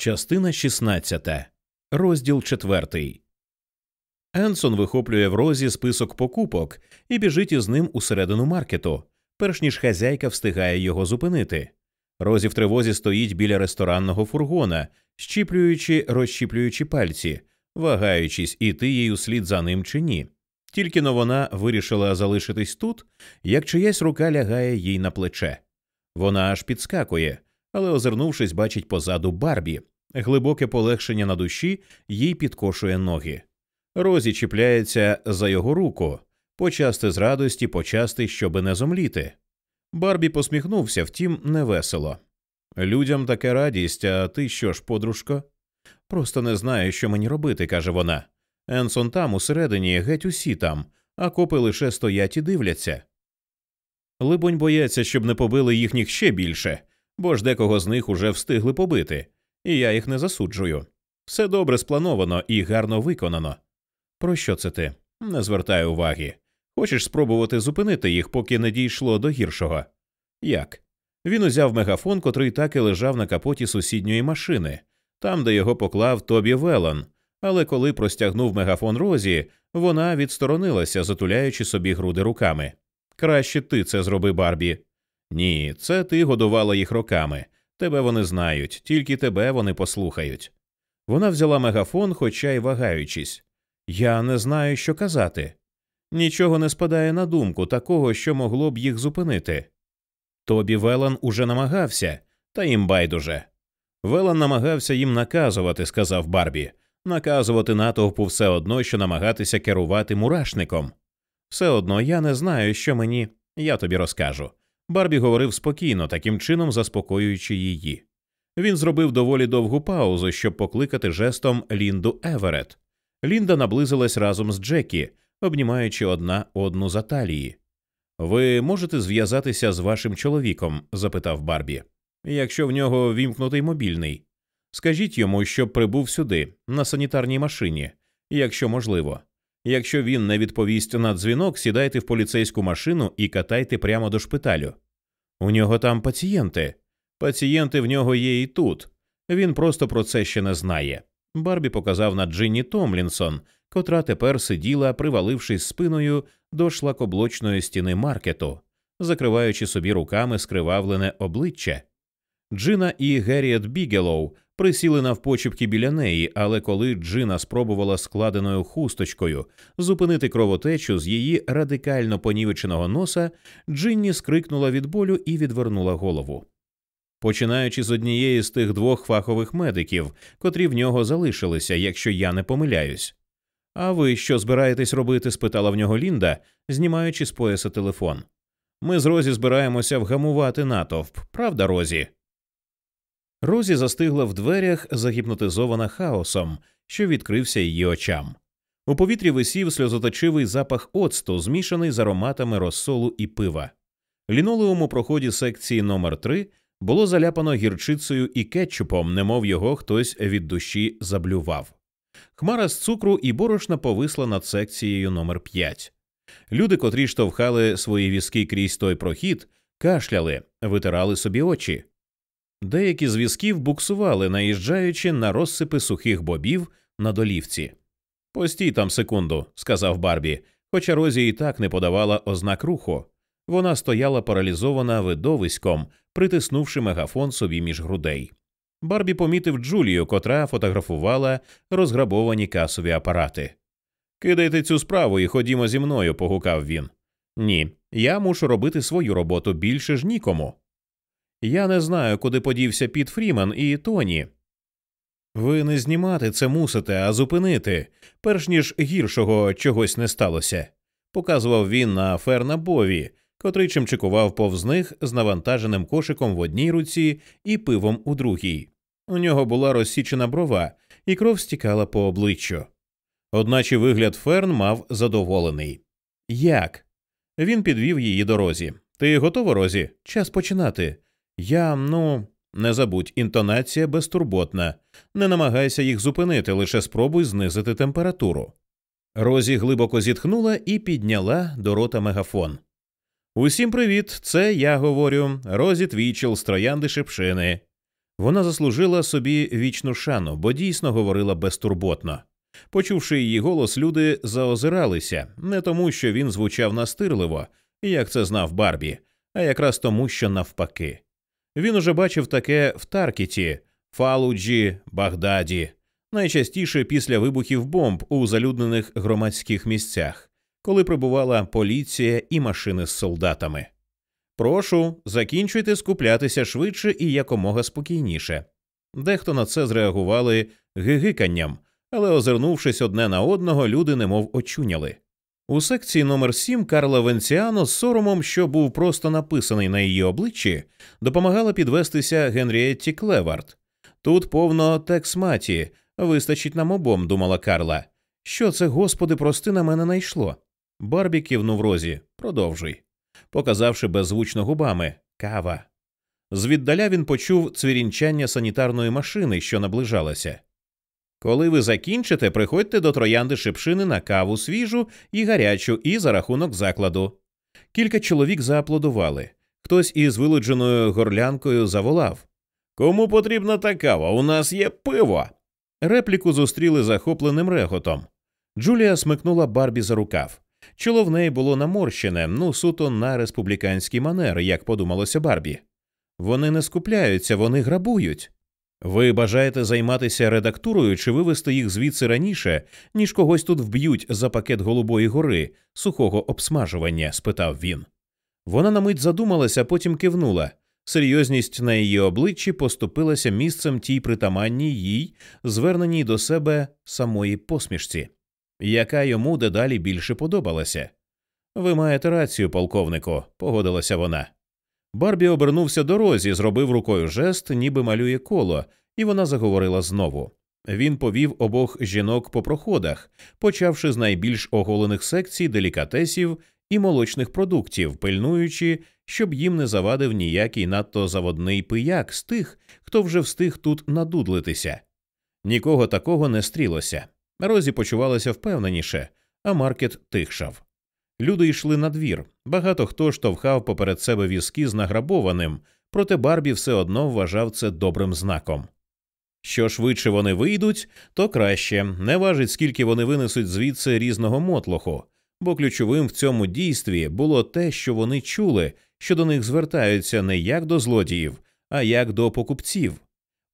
Частина 16. Розділ 4. Енсон вихоплює в розі список покупок і біжить із ним усередину маркету, перш ніж хазяйка встигає його зупинити. Розі в тривозі стоїть біля ресторанного фургона, щіплюючи, розщіплюючи пальці, вагаючись, іти їй услід за ним чи ні. Тільки но вона вирішила залишитись тут, як чиясь рука лягає їй на плече. Вона аж підскакує, але, озирнувшись, бачить позаду Барбі. Глибоке полегшення на душі їй підкошує ноги. Розі чіпляється за його руку, почасти з радості, почасти, щоби не зомліти. Барбі посміхнувся, втім, невесело. Людям таке радість, а ти що ж, подружко? Просто не знаю, що мені робити, каже вона. Енсон там, усередині, геть усі там, а копи лише стоять і дивляться. Либонь бояться, щоб не побили їхніх ще більше, бо ж декого з них уже встигли побити, і я їх не засуджую. Все добре сплановано і гарно виконано. Про що це ти? Не звертай уваги. Хочеш спробувати зупинити їх, поки не дійшло до гіршого? Як? Він узяв мегафон, котрий так і лежав на капоті сусідньої машини, там, де його поклав Тобі Велон, але коли простягнув мегафон Розі, вона відсторонилася, затуляючи собі груди руками. Краще ти це зроби, Барбі. Ні, це ти годувала їх роками. Тебе вони знають, тільки тебе вони послухають. Вона взяла мегафон, хоча й вагаючись. Я не знаю, що казати. Нічого не спадає на думку такого, що могло б їх зупинити. Тобі Велан уже намагався, та їм байдуже. Велан намагався їм наказувати, сказав Барбі, наказувати натовпу все одно, що намагатися керувати мурашником. Все одно я не знаю, що мені, я тобі розкажу. Барбі говорив спокійно, таким чином заспокоюючи її. Він зробив доволі довгу паузу, щоб покликати жестом Лінду Еверет. Лінда наблизилась разом з Джекі, обнімаючи одна одну за талії. Ви можете зв'язатися з вашим чоловіком? запитав Барбі. Якщо в нього вімкнутий мобільний. Скажіть йому, щоб прибув сюди, на санітарній машині, якщо можливо. Якщо він не відповість на дзвінок, сідайте в поліцейську машину і катайте прямо до шпиталю. У нього там пацієнти. Пацієнти в нього є і тут. Він просто про це ще не знає. Барбі показав на Джинні Томлінсон, котра тепер сиділа, привалившись спиною до шлакоблочної стіни маркету, закриваючи собі руками скривавлене обличчя. Джина і Герріет Бігелоу присіли навпочіпки біля неї, але коли Джина спробувала складеною хусточкою зупинити кровотечу з її радикально понівеченого носа, Джинні скрикнула від болю і відвернула голову. Починаючи з однієї з тих двох фахових медиків, котрі в нього залишилися, якщо я не помиляюсь. А ви що збираєтесь робити? спитала в нього Лінда, знімаючи з пояса телефон. Ми з Розі збираємося вгамувати натовп, правда, Розі? Розі застигла в дверях, загіпнотизована хаосом, що відкрився її очам. У повітрі висів сльозоточивий запах оцту, змішаний з ароматами розсолу і пива. Лінолеум у проході секції номер 3 було заляпано гірчицею і кетчупом, немов його хтось від душі заблював. Хмара з цукру і борошна повисла над секцією номер 5 Люди, котрі штовхали свої візки крізь той прохід, кашляли, витирали собі очі. Деякі з візків буксували, наїжджаючи на розсипи сухих бобів на долівці. Постій там секунду, сказав Барбі, хоча Розі і так не подавала ознак руху. Вона стояла паралізована видовиськом, притиснувши мегафон собі між грудей. Барбі помітив Джулію, котра фотографувала розграбовані касові апарати. Кидайте цю справу і ходімо зі мною, погукав він. Ні, я мушу робити свою роботу більше ж нікому. Я не знаю, куди подівся Піт Фріман і Тоні. Ви не знімати це мусите, а зупинити, перш ніж гіршого чогось не сталося, показував він на Ферна Бові, котрий чимчикував повз них з навантаженим кошиком в одній руці і пивом у другій. У нього була розсічена брова, і кров стікала по обличчю. Одначе вигляд Ферн мав задоволений. Як? Він підвів її до розі. Ти готова, Розі? Час починати. Я, ну, не забудь, інтонація безтурботна. Не намагайся їх зупинити, лише спробуй знизити температуру. Розі глибоко зітхнула і підняла до рота мегафон. Усім привіт, це я говорю, Розі Твічел з троянди Шепшини. Вона заслужила собі вічну шану, бо дійсно говорила безтурботно. Почувши її голос, люди заозиралися не тому, що він звучав настирливо, як це знав Барбі, а якраз тому, що навпаки. Він уже бачив таке в Таркіті, Фалуджі, Багдаді, найчастіше після вибухів бомб у залюднених громадських місцях, коли прибувала поліція і машини з солдатами. Прошу, закінчуйте скуплятися швидше і якомога спокійніше. Дехто на це зреагували гигиканням, але, озирнувшись одне на одного, люди немов очуняли. У секції номер 7 Карла Венціано з соромом, що був просто написаний на її обличчі, допомагала підвестися Генрієтті Клевард. Тут повно тексматі, вистачить нам обом, думала Карла. Що це, господи, прости на мене найшло. Барбі кивнув розі. Продовжуй. Показавши беззвучно губами кава. Звіддаля він почув цвірінчання санітарної машини, що наближалася. Коли ви закінчите, приходьте до троянди шипшини на каву свіжу і гарячу, і за рахунок закладу. Кілька чоловік зааплодували. Хтось із вилудженою горлянкою заволав Кому потрібна та кава? У нас є пиво. Репліку зустріли захопленим реготом. Джулія смикнула Барбі за рукав. Чоло в неї було наморщене, ну суто на республіканський манер, як подумалося Барбі. Вони не скупляються, вони грабують. Ви бажаєте займатися редактурою чи вивести їх звідси раніше, ніж когось тут вб'ють за пакет Голубої гори, сухого обсмажування? спитав він. Вона на мить задумалася, потім кивнула. Серйозність на її обличчі поступилася місцем тій притаманній їй, зверненій до себе самої посмішці, яка йому дедалі більше подобалася. Ви маєте рацію, полковнику, погодилася вона. Барбі обернувся до розі, зробив рукою жест, ніби малює коло, і вона заговорила знову. Він повів обох жінок по проходах, почавши з найбільш оголених секцій делікатесів і молочних продуктів, пильнуючи, щоб їм не завадив ніякий надто заводний пияк з тих, хто вже встиг тут надудлитися. Нікого такого не стрілося. Розі почувалася впевненіше, а маркет тихшав. Люди йшли на двір. Багато хто штовхав поперед себе візки з награбованим, проте Барбі все одно вважав це добрим знаком. Що швидше вони вийдуть, то краще не важить, скільки вони винесуть звідси різного мотлоху, бо ключовим в цьому дійстві було те, що вони чули, що до них звертаються не як до злодіїв, а як до покупців.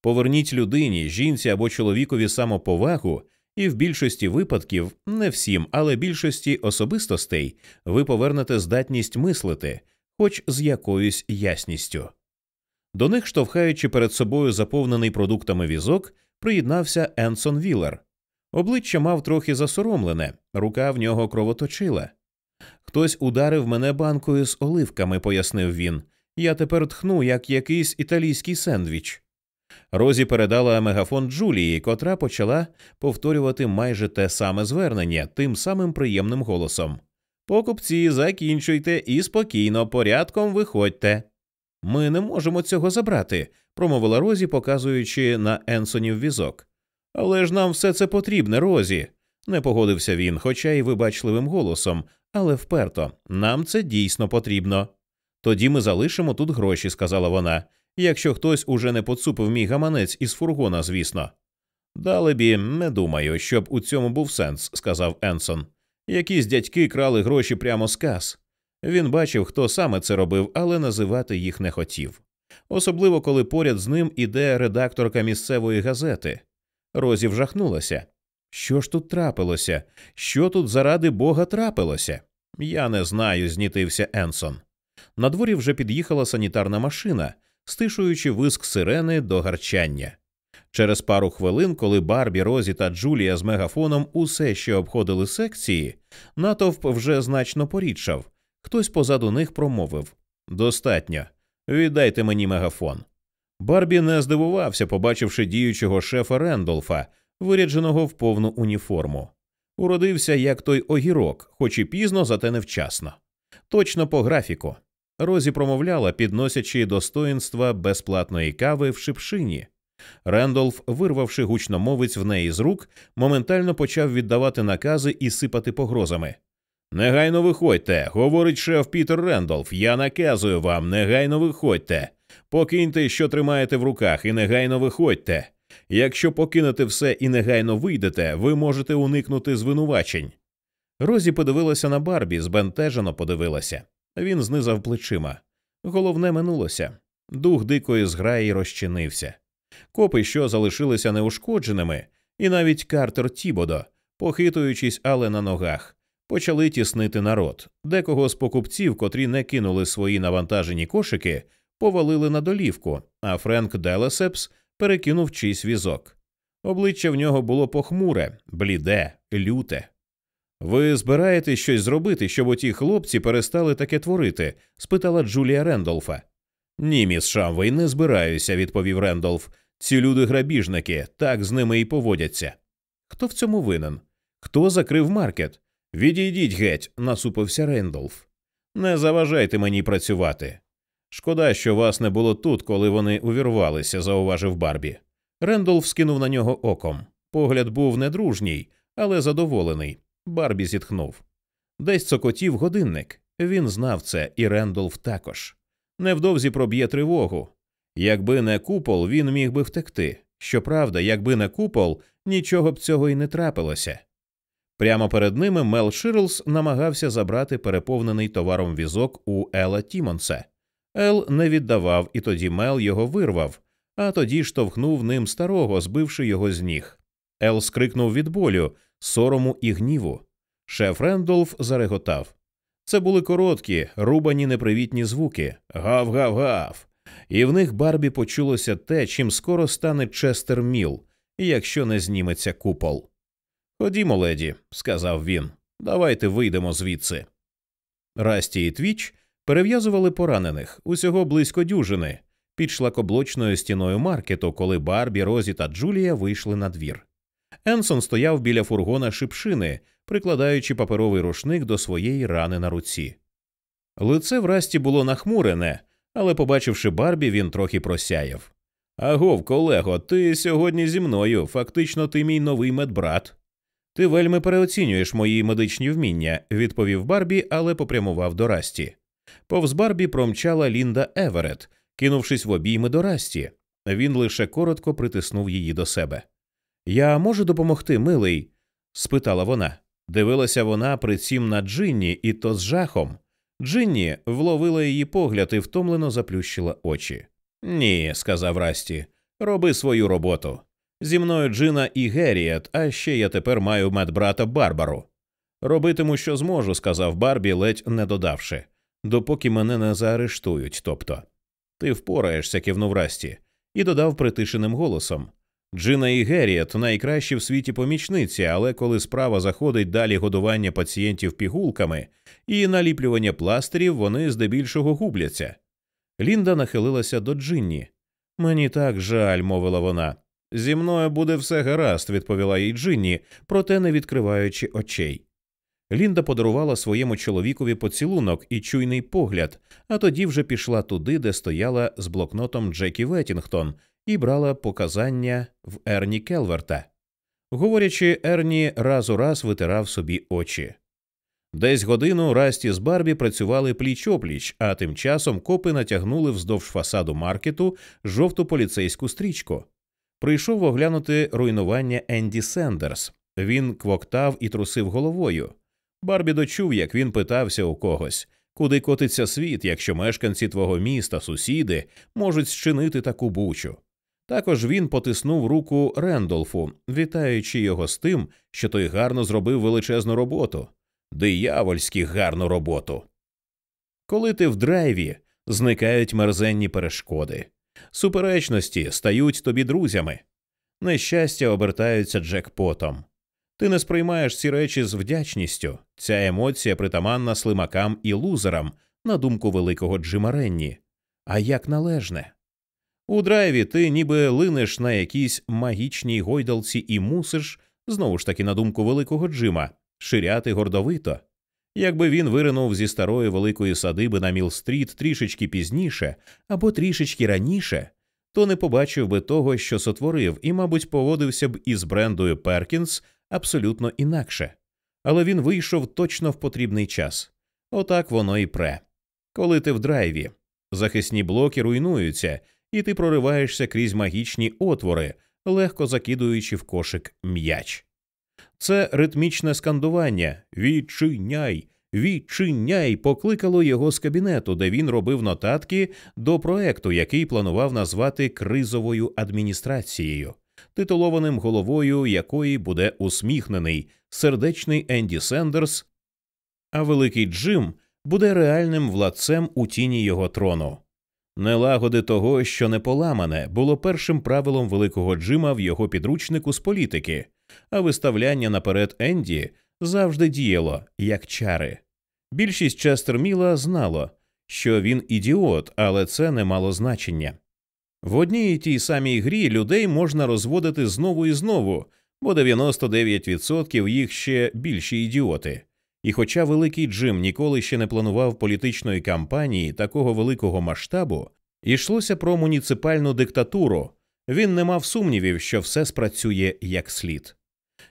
Поверніть людині, жінці або чоловікові самоповагу, і в більшості випадків, не всім, але більшості особистостей, ви повернете здатність мислити, хоч з якоюсь ясністю. До них, штовхаючи перед собою заповнений продуктами візок, приєднався Енсон Віллер. Обличчя мав трохи засоромлене, рука в нього кровоточила. Хтось ударив мене банкою з оливками, пояснив він. Я тепер тхну, як якийсь італійський сендвіч. Розі передала мегафон Джулії, котра почала повторювати майже те саме звернення тим самим приємним голосом. Покупці, закінчуйте і спокійно, порядком виходьте. Ми не можемо цього забрати, промовила Розі, показуючи на Енсонів візок. Але ж нам все це потрібне, Розі, не погодився він, хоча й вибачливим голосом, але вперто нам це дійсно потрібно. Тоді ми залишимо тут гроші, сказала вона, якщо хтось уже не поцупив мій гаманець із фургона, звісно. Далебі, не думаю, щоб у цьому був сенс, сказав Енсон. Якісь дядьки крали гроші прямо з кас. Він бачив, хто саме це робив, але називати їх не хотів. Особливо коли поряд з ним іде редакторка місцевої газети. Розі вжахнулася. Що ж тут трапилося? Що тут заради бога трапилося? Я не знаю, знітився Енсон. На дворі вже під'їхала санітарна машина, стишуючи виск сирени до гарчання. Через пару хвилин, коли Барбі, Розі та Джулія з мегафоном усе ще обходили секції, натовп вже значно порідшав. Хтось позаду них промовив Достатньо. Віддайте мені мегафон. Барбі не здивувався, побачивши діючого шефа Рендолфа, вирядженого в повну уніформу. Уродився як той огірок, хоч і пізно, зате невчасно. Точно по графіку. Розі промовляла, підносячи достоїнства безплатної кави в шипшині. Рендолф, вирвавши гучномовець в неї з рук, моментально почав віддавати накази і сипати погрозами. Негайно виходьте, говорить шеф Пітер Рендолф. Я наказую вам, негайно виходьте. Покиньте, що тримаєте в руках, і негайно виходьте. Якщо покинете все і негайно вийдете, ви можете уникнути звинувачень. Розі подивилася на Барбі, збентежено подивилася. Він знизав плечима. Головне минулося. Дух дикої зграї розчинився. Копи, що залишилися неушкодженими, і навіть Картер Тібодо, похитуючись, але на ногах, почали тіснити народ. Декого з покупців, котрі не кинули свої навантажені кошики, повалили на долівку, а Френк Делесепс перекинув чийсь візок. Обличчя в нього було похмуре, бліде, люте. Ви збираєтесь щось зробити, щоб оті хлопці перестали таке творити? спитала Джулія Рендолфа. Ні, міс Шамвей, не збираюся, відповів Рендолф. Ці люди грабіжники, так з ними і поводяться. Хто в цьому винен? Хто закрив маркет? Відійдіть геть, насупився Рендолф. Не заважайте мені працювати. Шкода, що вас не було тут, коли вони увірвалися, зауважив Барбі. Рендолф скинув на нього оком. Погляд був недружній, але задоволений. Барбі зітхнув. Десь цокотів годинник. Він знав це, і Рендолф також. Невдовзі проб'є тривогу. Якби не купол, він міг би втекти. Щоправда, якби не купол, нічого б цього й не трапилося. Прямо перед ними Мел Ширлс намагався забрати переповнений товаром візок у Ела Тімонса. Ел не віддавав, і тоді Мел його вирвав, а тоді штовхнув ним старого, збивши його з ніг. Ел скрикнув від болю, сорому і гніву. Шеф Рендолф зареготав. Це були короткі, рубані непривітні звуки гав-гав-гав. І в них Барбі почулося те, чим скоро стане Честер Міл, якщо не зніметься купол. Ходімо, леді, сказав він, давайте вийдемо звідси. Расті і Твіч перев'язували поранених усього близько дюжини під шлакоблочною стіною маркету, коли Барбі, Розі та Джулія вийшли на двір. Енсон стояв біля фургона шипшини, прикладаючи паперовий рушник до своєї рани на руці. Лице в Расті було нахмурене, але, побачивши Барбі, він трохи просяяв. Агов, колего, ти сьогодні зі мною, фактично, ти мій новий медбрат. Ти вельми переоцінюєш мої медичні вміння, відповів Барбі, але попрямував до Расті. Повз Барбі промчала Лінда Еверет, кинувшись в обійми до Расті. Він лише коротко притиснув її до себе. Я можу допомогти, милий? спитала вона. Дивилася вона при цім на Джинні, і то з жахом. Джинні вловила її погляд і втомлено заплющила очі. Ні, сказав Расті, роби свою роботу. Зі мною Джина і Геріет, а ще я тепер маю медбрата Барбару. Робитиму, що зможу, сказав Барбі, ледь не додавши, допоки мене не заарештують. Тобто, ти впораєшся, кивнув Расті, і додав притишеним голосом. Джина і Геріет найкращі в світі помічниці, але коли справа заходить далі годування пацієнтів пігулками і наліплювання пластирів, вони здебільшого губляться. Лінда нахилилася до Джинні. Мені так жаль, мовила вона. Зі мною буде все гаразд, відповіла їй Джинні, проте не відкриваючи очей. Лінда подарувала своєму чоловікові поцілунок і чуйний погляд, а тоді вже пішла туди, де стояла з блокнотом Джекі Веттінгтон і брала показання в Ерні Келверта. Говорячи, Ерні раз у раз витирав собі очі. Десь годину Расті з Барбі працювали пліч опліч, а тим часом копи натягнули вздовж фасаду маркету жовту поліцейську стрічку. Прийшов оглянути руйнування Енді Сендерс. Він квоктав і трусив головою. Барбі дочув, як він питався у когось, куди котиться світ, якщо мешканці твого міста, сусіди можуть зчинити таку бучу. Також він потиснув руку Рендолфу, вітаючи його з тим, що той гарно зробив величезну роботу, диявольськи гарну роботу. Коли ти в драйві, зникають мерзенні перешкоди, суперечності стають тобі друзями, нещастя обертаються джекпотом. Ти не сприймаєш ці речі з вдячністю. Ця емоція притаманна слимакам і лузерам, на думку великого Джима Ренні. А як належне. У драйві ти ніби линеш на якійсь магічній гойдалці і мусиш, знову ж таки, на думку великого Джима, ширяти гордовито. Якби він виринув зі старої великої садиби на Міл-стріт трішечки пізніше або трішечки раніше, то не побачив би того, що сотворив, і, мабуть, поводився б із брендою Перкінс абсолютно інакше. Але він вийшов точно в потрібний час. Отак воно і пре. Коли ти в драйві, Захисні блоки руйнуються, і ти прориваєшся крізь магічні отвори, легко закидуючи в кошик м'яч. Це ритмічне скандування Відчиняй, відчиняй покликало його з кабінету, де він робив нотатки до проекту, який планував назвати кризовою адміністрацією, титулованим головою якої буде усміхнений сердечний Енді Сендерс, а великий Джим буде реальним владцем у тіні його трону. Нелагоди того, що не поламане, було першим правилом великого Джима в його підручнику з політики, а виставляння наперед Енді завжди діяло як чари. Більшість Честерміла знало, що він ідіот, але це не мало значення. В одній і тій самій грі людей можна розводити знову і знову, бо 99% їх ще більші ідіоти. І хоча великий Джим ніколи ще не планував політичної кампанії такого великого масштабу, йшлося про муніципальну диктатуру, він не мав сумнівів, що все спрацює як слід.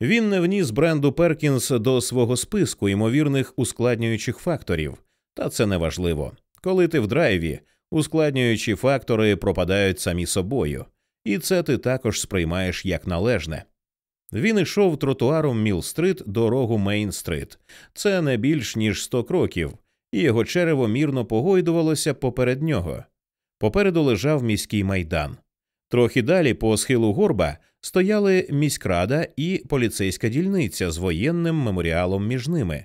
Він не вніс бренду Перкінс до свого списку ймовірних ускладнюючих факторів, та це не важливо. Коли ти в драйві, ускладнюючі фактори пропадають самі собою, і це ти також сприймаєш як належне. Він ішов тротуаром Міл-стрит до рогу Мейн-стрит. Це не більш ніж сто кроків, і його черево мірно погойдувалося поперед нього. Попереду лежав міський майдан. Трохи далі по схилу горба стояли міськрада і поліцейська дільниця з воєнним меморіалом між ними.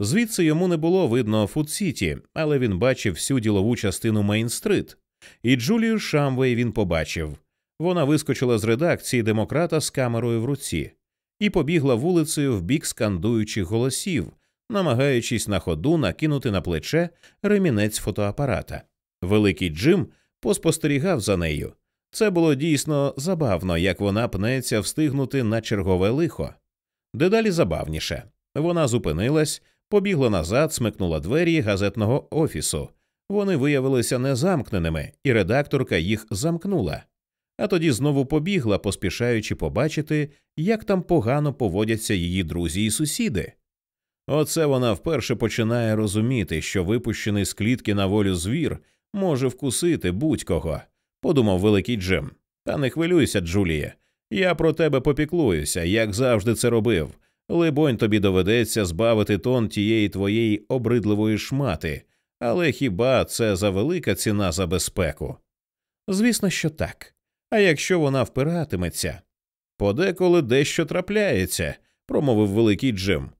Звідси йому не було видно Фуд-Сіті, але він бачив всю ділову частину Мейн-стрит. І Джулію Шамвей він побачив. Вона вискочила з редакції демократа з камерою в руці і побігла вулицею в бік скандуючих голосів, намагаючись на ходу накинути на плече ремінець фотоапарата. Великий Джим поспостерігав за нею. Це було дійсно забавно, як вона пнеться встигнути на чергове лихо. Дедалі забавніше. Вона зупинилась, побігла назад, смикнула двері газетного офісу. Вони виявилися незамкненими, і редакторка їх замкнула а тоді знову побігла, поспішаючи побачити, як там погано поводяться її друзі і сусіди. Оце вона вперше починає розуміти, що випущений з клітки на волю звір може вкусити будь-кого, подумав великий Джим. Та не хвилюйся, Джулія. Я про тебе попіклуюся, як завжди це робив. Либонь, тобі доведеться збавити тон тієї твоєї обридливої шмати, але хіба це за велика ціна за безпеку? Звісно, що так. А якщо вона впиратиметься, подеколи дещо трапляється, промовив великий Джим.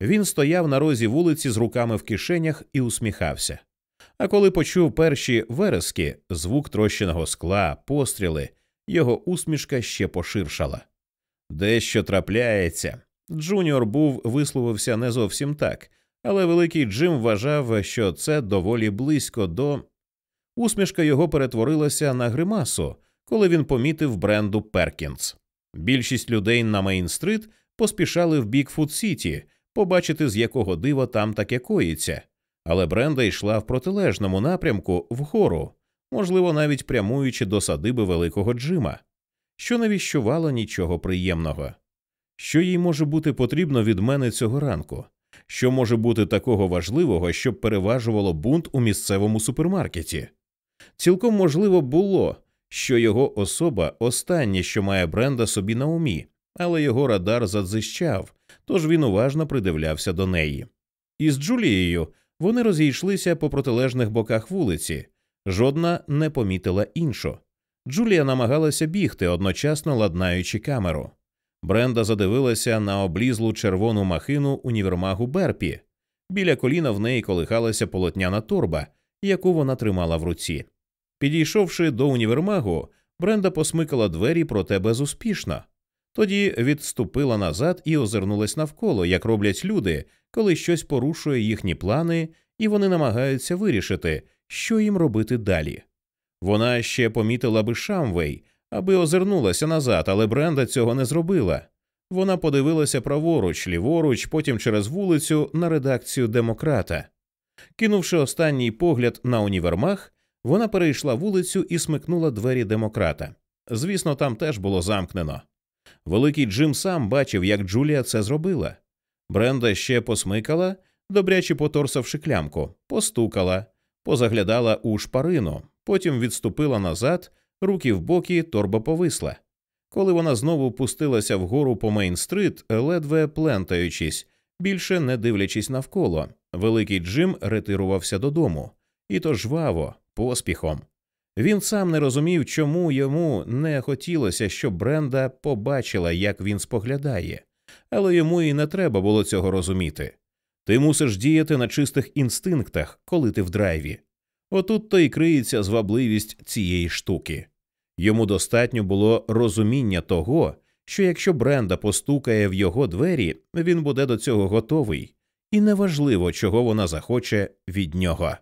Він стояв на розі вулиці з руками в кишенях і усміхався. А коли почув перші верески, звук трощеного скла, постріли, його усмішка ще поширшала. Дещо трапляється. Джуніор був висловився не зовсім так, але великий Джим вважав, що це доволі близько до. Усмішка його перетворилася на гримасу, коли він помітив Бренду Перкінс. Більшість людей на Мейн-стрит поспішали в бік Food City, побачити, з якого дива там таке коїться, але Бренда йшла в протилежному напрямку вгору, можливо, навіть прямуючи до садиби великого Джима, що не віщувало нічого приємного. Що їй може бути потрібно від мене цього ранку? Що може бути такого важливого, щоб переважувало бунт у місцевому супермаркеті? Цілком можливо було, що його особа останнє, що має бренда собі на умі, але його радар задзищав, тож він уважно придивлявся до неї. Із Джулією вони розійшлися по протилежних боках вулиці, жодна не помітила іншу. Джулія намагалася бігти, одночасно ладнаючи камеру. Бренда задивилася на облізлу червону махину універмагу Берпі. Біля коліна в неї колихалася полотняна торба, яку вона тримала в руці. Підійшовши до універмагу, Бренда посмикала двері, проте безуспішно. Тоді відступила назад і озирнулась навколо, як роблять люди, коли щось порушує їхні плани, і вони намагаються вирішити, що їм робити далі. Вона ще помітила би Шамвей, аби озирнулася назад, але Бренда цього не зробила. Вона подивилася праворуч, ліворуч, потім через вулицю на редакцію демократа. Кинувши останній погляд на універмаг, вона перейшла вулицю і смикнула двері демократа. Звісно, там теж було замкнено. Великий Джим сам бачив, як Джулія це зробила. Бренда ще посмикала, добряче поторсавши клямку, постукала, позаглядала у шпарину, потім відступила назад, руки в боки, торба повисла. Коли вона знову пустилася вгору по Мейн-стрит, ледве плентаючись, більше не дивлячись навколо, великий Джим ретирувався додому, і то жваво, поспіхом. Він сам не розумів, чому йому не хотілося, щоб Бренда побачила, як він споглядає, але йому і не треба було цього розуміти. Ти мусиш діяти на чистих інстинктах, коли ти в драйві. Отут то й криється звабливість цієї штуки. Йому достатньо було розуміння того, що якщо Бренда постукає в його двері, він буде до цього готовий, і неважливо, чого вона захоче від нього.